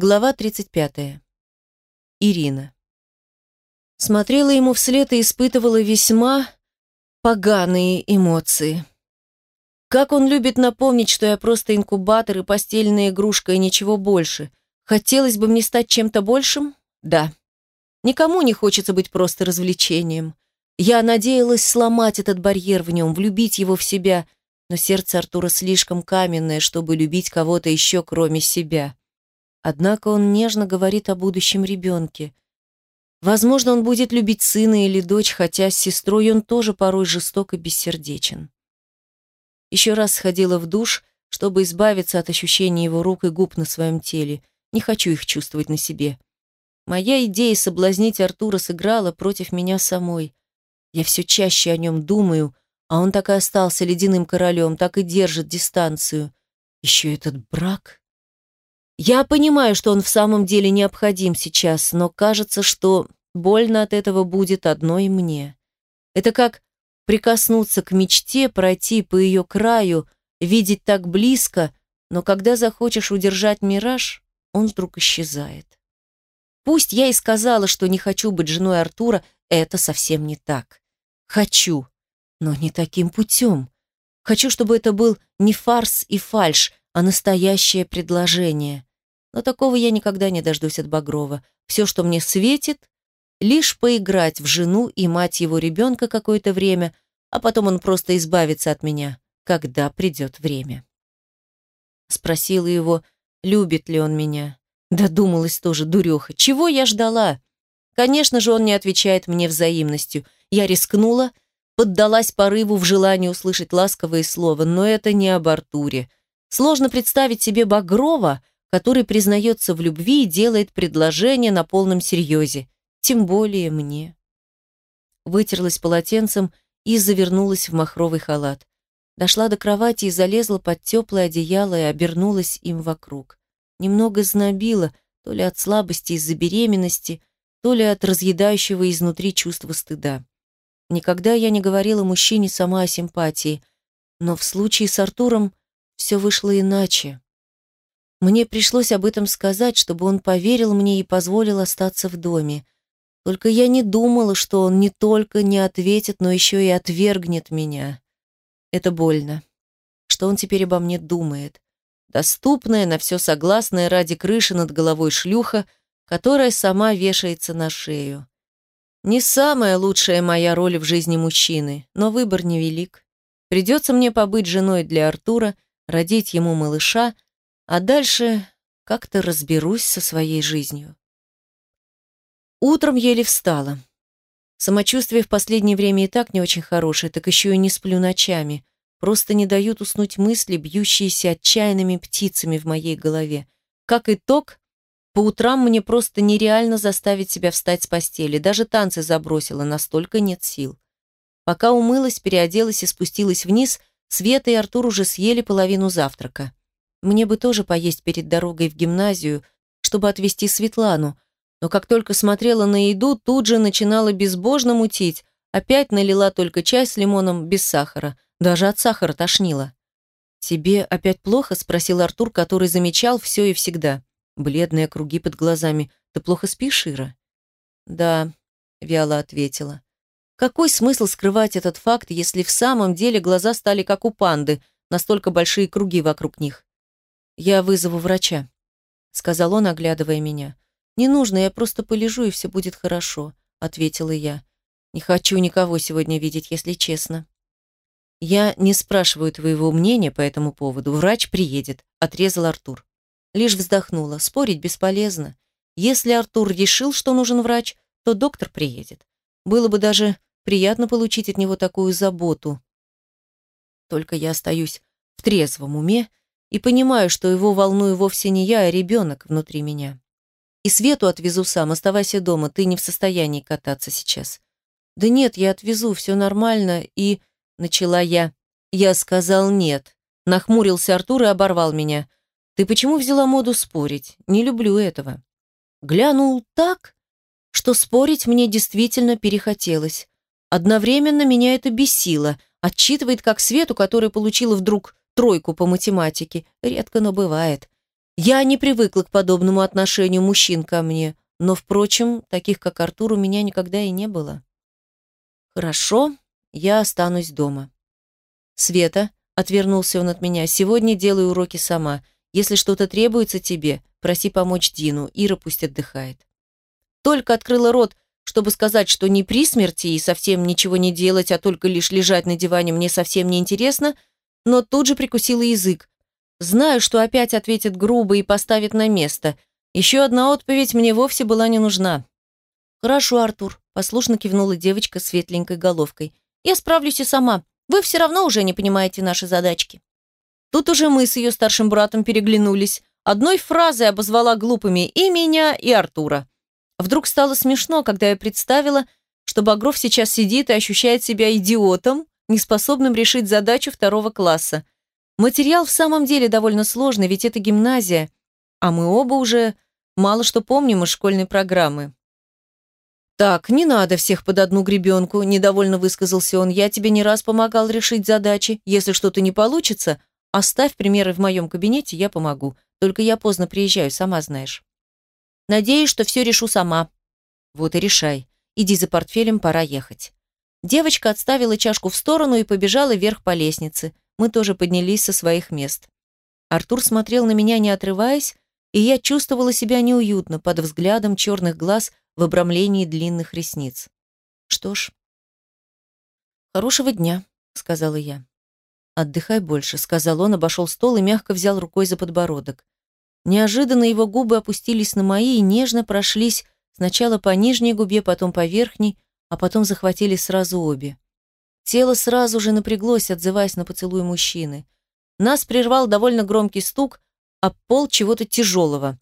Глава 35. Ирина. Смотрела ему вслед и испытывала весьма поганые эмоции. Как он любит напомнить, что я просто инкубатор и постельная игрушка и ничего больше. Хотелось бы мне стать чем-то большим? Да. Никому не хочется быть просто развлечением. Я надеялась сломать этот барьер в нем, влюбить его в себя, но сердце Артура слишком каменное, чтобы любить кого-то еще, кроме себя. Однако он нежно говорит о будущем ребенке. Возможно, он будет любить сына или дочь, хотя с сестрой он тоже порой жесток и бессердечен. Еще раз сходила в душ, чтобы избавиться от ощущения его рук и губ на своем теле. Не хочу их чувствовать на себе. Моя идея соблазнить Артура сыграла против меня самой. Я все чаще о нем думаю, а он так и остался ледяным королем, так и держит дистанцию. Еще этот брак. Я понимаю, что он в самом деле необходим сейчас, но кажется, что больно от этого будет одной мне. Это как прикоснуться к мечте, пройти по ее краю, видеть так близко, но когда захочешь удержать мираж, он вдруг исчезает. Пусть я и сказала, что не хочу быть женой Артура, это совсем не так. Хочу, но не таким путем. Хочу, чтобы это был не фарс и фальш, а настоящее предложение. Но такого я никогда не дождусь от Багрова. Все, что мне светит, лишь поиграть в жену и мать его ребенка какое-то время, а потом он просто избавится от меня, когда придет время. Спросила его, любит ли он меня. Додумалась тоже, дуреха. Чего я ждала? Конечно же, он не отвечает мне взаимностью. Я рискнула, поддалась порыву в желании услышать ласковые слова, но это не об Артуре. Сложно представить себе Багрова, который признается в любви и делает предложение на полном серьезе, тем более мне. Вытерлась полотенцем и завернулась в махровый халат. Дошла до кровати и залезла под теплое одеяло и обернулась им вокруг. Немного знобила, то ли от слабости из-за беременности, то ли от разъедающего изнутри чувства стыда. Никогда я не говорила мужчине сама о симпатии, но в случае с Артуром все вышло иначе. Мне пришлось об этом сказать, чтобы он поверил мне и позволил остаться в доме. Только я не думала, что он не только не ответит, но еще и отвергнет меня. Это больно. Что он теперь обо мне думает? Доступная, на все согласная ради крыши над головой шлюха, которая сама вешается на шею. Не самая лучшая моя роль в жизни мужчины, но выбор невелик. Придется мне побыть женой для Артура, родить ему малыша — а дальше как-то разберусь со своей жизнью. Утром еле встала. Самочувствие в последнее время и так не очень хорошее, так еще и не сплю ночами. Просто не дают уснуть мысли, бьющиеся отчаянными птицами в моей голове. Как итог, по утрам мне просто нереально заставить себя встать с постели. Даже танцы забросила, настолько нет сил. Пока умылась, переоделась и спустилась вниз, Света и Артур уже съели половину завтрака. Мне бы тоже поесть перед дорогой в гимназию, чтобы отвезти Светлану, но как только смотрела на еду, тут же начинала безбожно мутить, опять налила только чай с лимоном без сахара, даже от сахара тошнило. «Тебе опять плохо?» – спросил Артур, который замечал все и всегда. Бледные круги под глазами. «Ты плохо спишь, Ира?» «Да», – вяло ответила. «Какой смысл скрывать этот факт, если в самом деле глаза стали как у панды, настолько большие круги вокруг них? «Я вызову врача», — сказал он, оглядывая меня. «Не нужно, я просто полежу, и все будет хорошо», — ответила я. «Не хочу никого сегодня видеть, если честно». «Я не спрашиваю твоего мнения по этому поводу. Врач приедет», — отрезал Артур. Лишь вздохнула. Спорить бесполезно. Если Артур решил, что нужен врач, то доктор приедет. Было бы даже приятно получить от него такую заботу. Только я остаюсь в трезвом уме и понимаю, что его волную вовсе не я, а ребенок внутри меня. И Свету отвезу сам, оставайся дома, ты не в состоянии кататься сейчас. Да нет, я отвезу, все нормально, и... Начала я. Я сказал нет. Нахмурился Артур и оборвал меня. Ты почему взяла моду спорить? Не люблю этого. Глянул так, что спорить мне действительно перехотелось. Одновременно меня это бесило. Отчитывает как Свету, которая получила вдруг тройку по математике. Редко, но бывает. Я не привыкла к подобному отношению мужчин ко мне, но, впрочем, таких, как Артур, у меня никогда и не было. Хорошо, я останусь дома. Света, отвернулся он от меня, сегодня делаю уроки сама. Если что-то требуется тебе, проси помочь Дину, Ира пусть отдыхает. Только открыла рот, чтобы сказать, что не при смерти и совсем ничего не делать, а только лишь лежать на диване мне совсем не интересно, но тут же прикусила язык. Знаю, что опять ответит грубо и поставит на место. Еще одна отповедь мне вовсе была не нужна. «Хорошо, Артур», – послушно кивнула девочка светленькой головкой. «Я справлюсь и сама. Вы все равно уже не понимаете наши задачки». Тут уже мы с ее старшим братом переглянулись. Одной фразой обозвала глупыми и меня, и Артура. Вдруг стало смешно, когда я представила, что Багров сейчас сидит и ощущает себя идиотом, неспособным решить задачу второго класса. Материал в самом деле довольно сложный, ведь это гимназия, а мы оба уже мало что помним из школьной программы. «Так, не надо всех под одну гребенку», – недовольно высказался он. «Я тебе не раз помогал решить задачи. Если что-то не получится, оставь примеры в моем кабинете, я помогу. Только я поздно приезжаю, сама знаешь». Надеюсь, что все решу сама. Вот и решай. Иди за портфелем, пора ехать. Девочка отставила чашку в сторону и побежала вверх по лестнице. Мы тоже поднялись со своих мест. Артур смотрел на меня, не отрываясь, и я чувствовала себя неуютно под взглядом черных глаз в обрамлении длинных ресниц. Что ж, хорошего дня, сказала я. Отдыхай больше, сказал он, обошел стол и мягко взял рукой за подбородок. Неожиданно его губы опустились на мои и нежно прошлись сначала по нижней губе, потом по верхней, а потом захватили сразу обе. Тело сразу же напряглось, отзываясь на поцелуй мужчины. Нас прервал довольно громкий стук, а пол чего-то тяжелого.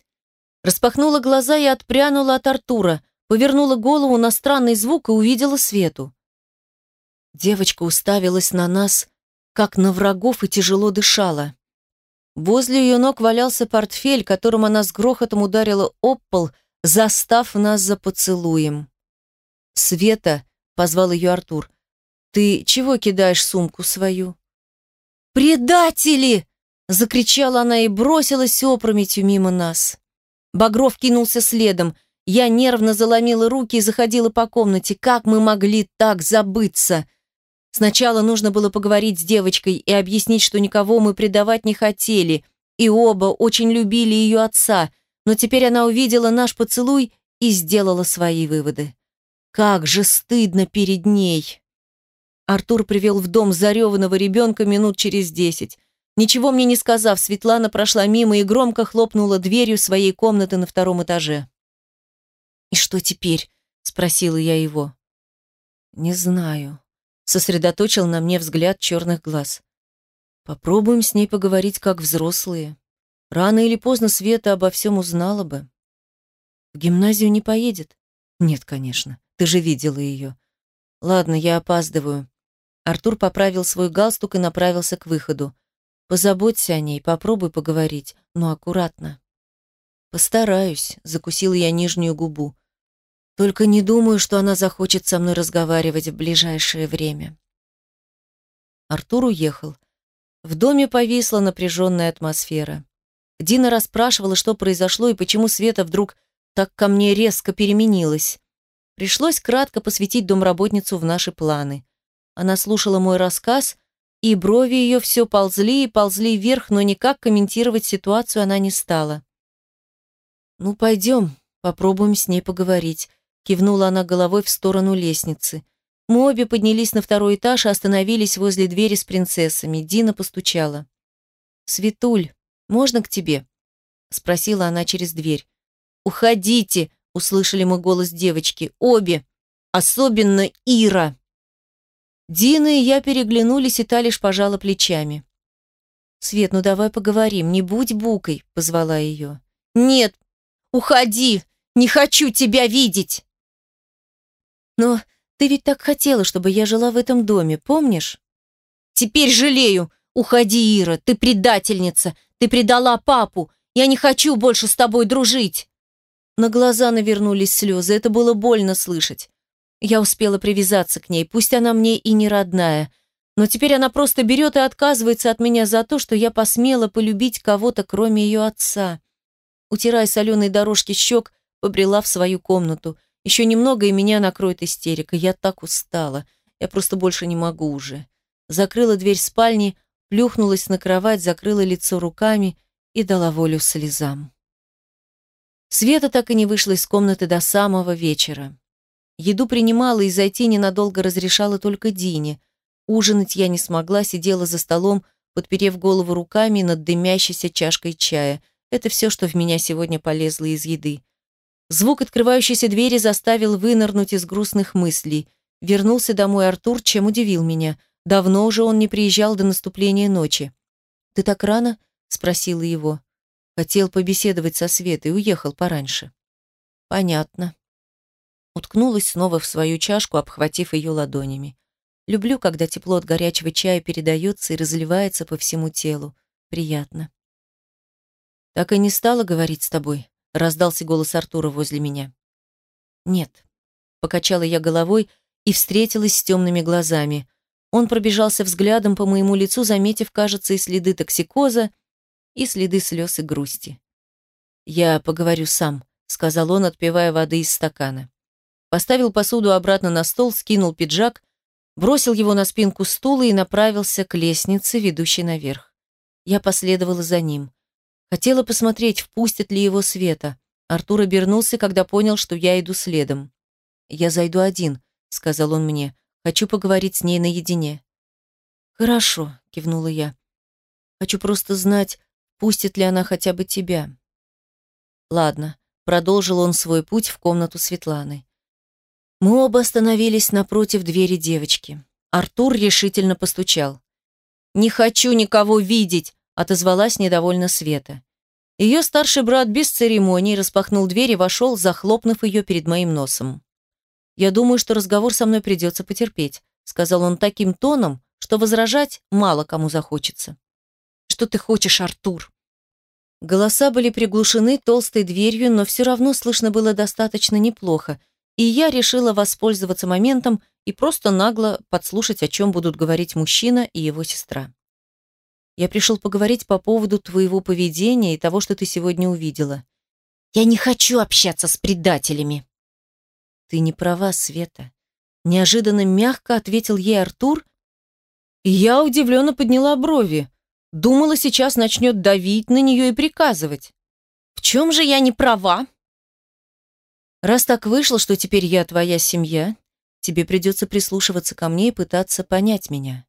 Распахнула глаза и отпрянула от Артура, повернула голову на странный звук и увидела Свету. Девочка уставилась на нас, как на врагов, и тяжело дышала. Возле ее ног валялся портфель, которым она с грохотом ударила об пол, застав нас за поцелуем. «Света», — позвал ее Артур, — «ты чего кидаешь сумку свою?» «Предатели!» — закричала она и бросилась опрометью мимо нас. Багров кинулся следом. Я нервно заломила руки и заходила по комнате. Как мы могли так забыться? Сначала нужно было поговорить с девочкой и объяснить, что никого мы предавать не хотели, и оба очень любили ее отца, но теперь она увидела наш поцелуй и сделала свои выводы. Как же стыдно перед ней! Артур привел в дом зареванного ребенка минут через десять. Ничего мне не сказав, Светлана прошла мимо и громко хлопнула дверью своей комнаты на втором этаже. «И что теперь?» – спросила я его. «Не знаю», сосредоточил на мне взгляд черных глаз. Попробуем с ней поговорить как взрослые. Рано или поздно Света обо всем узнала бы. В гимназию не поедет? Нет, конечно. Ты же видела ее. Ладно, я опаздываю. Артур поправил свой галстук и направился к выходу. Позаботься о ней, попробуй поговорить, но аккуратно. Постараюсь, закусил я нижнюю губу. Только не думаю, что она захочет со мной разговаривать в ближайшее время. Артур уехал. В доме повисла напряженная атмосфера. Дина расспрашивала, что произошло и почему Света вдруг так ко мне резко переменилась. Пришлось кратко посвятить домработницу в наши планы. Она слушала мой рассказ, и брови ее все ползли и ползли вверх, но никак комментировать ситуацию она не стала. «Ну, пойдем, попробуем с ней поговорить», Кивнула она головой в сторону лестницы. Мы обе поднялись на второй этаж и остановились возле двери с принцессами. Дина постучала. «Светуль, можно к тебе?» Спросила она через дверь. «Уходите!» — услышали мы голос девочки. «Обе! Особенно Ира!» Дина и я переглянулись, и та лишь пожала плечами. «Свет, ну давай поговорим, не будь букой», — позвала ее. «Нет, уходи! Не хочу тебя видеть!» Но ты ведь так хотела, чтобы я жила в этом доме, помнишь? Теперь жалею. Уходи, Ира, ты предательница. Ты предала папу. Я не хочу больше с тобой дружить. На глаза навернулись слезы, это было больно слышать. Я успела привязаться к ней, пусть она мне и не родная, но теперь она просто берет и отказывается от меня за то, что я посмела полюбить кого-то, кроме ее отца. утирая соленые дорожки щек, побрела в свою комнату. Еще немного, и меня накроет истерика. Я так устала. Я просто больше не могу уже. Закрыла дверь спальни, плюхнулась на кровать, закрыла лицо руками и дала волю слезам. Света так и не вышла из комнаты до самого вечера. Еду принимала и зайти ненадолго разрешала только Дине. Ужинать я не смогла, сидела за столом, подперев голову руками над дымящейся чашкой чая. Это все, что в меня сегодня полезло из еды. Звук открывающейся двери заставил вынырнуть из грустных мыслей. Вернулся домой Артур, чем удивил меня. Давно уже он не приезжал до наступления ночи. «Ты так рано?» — спросила его. Хотел побеседовать со Светой, уехал пораньше. Понятно. Уткнулась снова в свою чашку, обхватив ее ладонями. Люблю, когда тепло от горячего чая передается и разливается по всему телу. Приятно. Так и не стала говорить с тобой, раздался голос Артура возле меня. Нет. Покачала я головой и встретилась с темными глазами. Он пробежался взглядом по моему лицу, заметив, кажется, и следы токсикоза, и следы слез и грусти. «Я поговорю сам», — сказал он, отпивая воды из стакана. Поставил посуду обратно на стол, скинул пиджак, бросил его на спинку стула и направился к лестнице, ведущей наверх. Я последовала за ним. Хотела посмотреть, впустит ли его Света. Артур обернулся, когда понял, что я иду следом. «Я зайду один», — сказал он мне. «Хочу поговорить с ней наедине». «Хорошо», — кивнула я. «Хочу просто знать, Пустит ли она хотя бы тебя? Ладно, продолжил он свой путь в комнату Светланы. Мы оба остановились напротив двери девочки. Артур решительно постучал. «Не хочу никого видеть!» — отозвалась недовольно Света. Ее старший брат без церемоний распахнул дверь и вошел, захлопнув ее перед моим носом. «Я думаю, что разговор со мной придется потерпеть», — сказал он таким тоном, что возражать мало кому захочется. Что ты хочешь, Артур?» Голоса были приглушены толстой дверью, но все равно слышно было достаточно неплохо, и я решила воспользоваться моментом и просто нагло подслушать, о чем будут говорить мужчина и его сестра. «Я пришел поговорить по поводу твоего поведения и того, что ты сегодня увидела. Я не хочу общаться с предателями». «Ты не права, Света», — неожиданно мягко ответил ей Артур, и я удивленно подняла брови. Думала, сейчас начнет давить на нее и приказывать. В чем же я не права? Раз так вышло, что теперь я твоя семья, тебе придется прислушиваться ко мне и пытаться понять меня.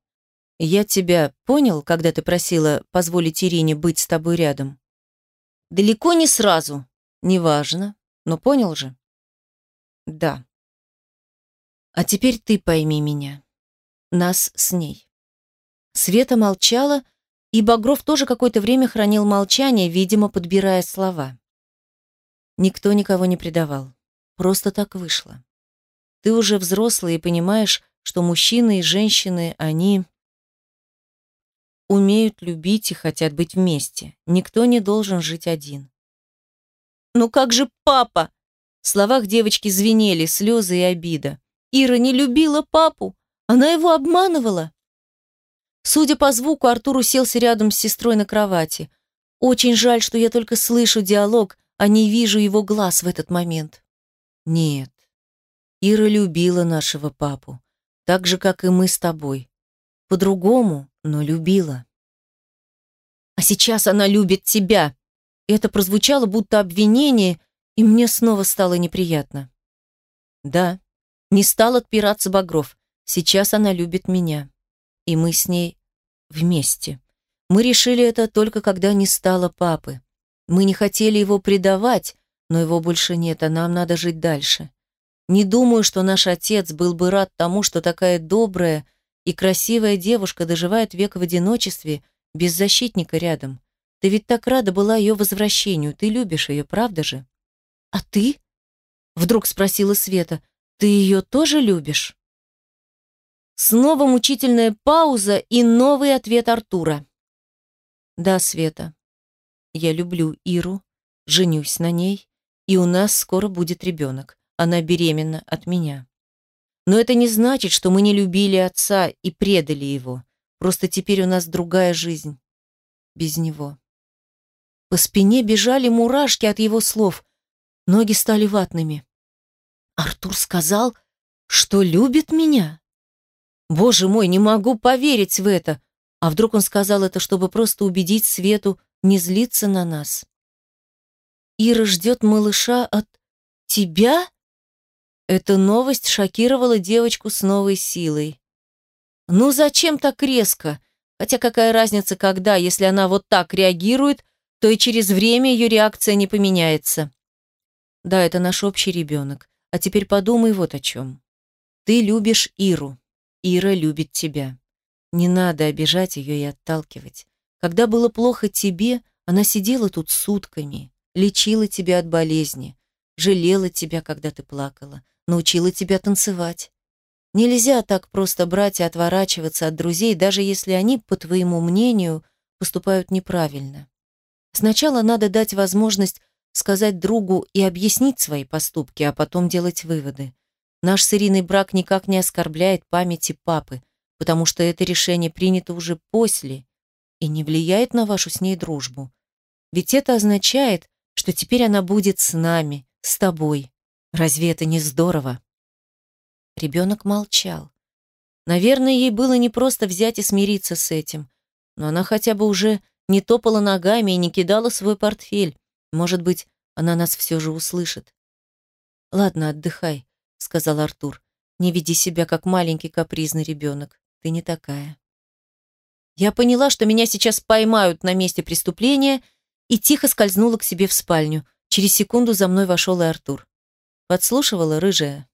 Я тебя понял, когда ты просила позволить Ирине быть с тобой рядом? Далеко не сразу. Неважно, но понял же? Да. А теперь ты пойми меня. Нас с ней. Света молчала, и Багров тоже какое-то время хранил молчание, видимо, подбирая слова. Никто никого не предавал. Просто так вышло. Ты уже взрослый и понимаешь, что мужчины и женщины, они умеют любить и хотят быть вместе. Никто не должен жить один. «Ну как же папа?» В словах девочки звенели слезы и обида. Ира не любила папу. Она его обманывала. Судя по звуку, Артур уселся рядом с сестрой на кровати. Очень жаль, что я только слышу диалог, а не вижу его глаз в этот момент. Нет. Ира любила нашего папу, так же, как и мы с тобой. По-другому, но любила. А сейчас она любит тебя. Это прозвучало будто обвинение, и мне снова стало неприятно. Да, не стал отпираться Багров. Сейчас она любит меня. И мы с ней вместе. Мы решили это только когда не стало папы. Мы не хотели его предавать, но его больше нет, а нам надо жить дальше. Не думаю, что наш отец был бы рад тому, что такая добрая и красивая девушка доживает век в одиночестве, без защитника рядом. Ты ведь так рада была ее возвращению, ты любишь ее, правда же? А ты? Вдруг спросила Света. Ты ее тоже любишь? Снова мучительная пауза и новый ответ Артура. «Да, Света, я люблю Иру, женюсь на ней, и у нас скоро будет ребенок. Она беременна от меня. Но это не значит, что мы не любили отца и предали его. Просто теперь у нас другая жизнь. Без него». По спине бежали мурашки от его слов. Ноги стали ватными. Артур сказал, что любит меня. Боже мой, не могу поверить в это. А вдруг он сказал это, чтобы просто убедить Свету не злиться на нас? Ира ждет малыша от тебя? Эта новость шокировала девочку с новой силой. Ну зачем так резко? Хотя какая разница, когда, если она вот так реагирует, то и через время ее реакция не поменяется. Да, это наш общий ребенок. А теперь подумай вот о чем. Ты любишь Иру. Ира любит тебя. Не надо обижать ее и отталкивать. Когда было плохо тебе, она сидела тут сутками, лечила тебя от болезни, жалела тебя, когда ты плакала, научила тебя танцевать. Нельзя так просто брать и отворачиваться от друзей, даже если они, по твоему мнению, поступают неправильно. Сначала надо дать возможность сказать другу и объяснить свои поступки, а потом делать выводы. Наш с Ириной брак никак не оскорбляет памяти папы, потому что это решение принято уже после и не влияет на вашу с ней дружбу. Ведь это означает, что теперь она будет с нами, с тобой. Разве это не здорово? Ребенок молчал. Наверное, ей было непросто взять и смириться с этим, но она хотя бы уже не топала ногами и не кидала свой портфель. Может быть, она нас все же услышит. «Ладно, отдыхай», — сказал Артур. «Не веди себя, как маленький капризный ребенок. Ты не такая». Я поняла, что меня сейчас поймают на месте преступления, и тихо скользнула к себе в спальню. Через секунду за мной вошел и Артур. Подслушивала рыжая.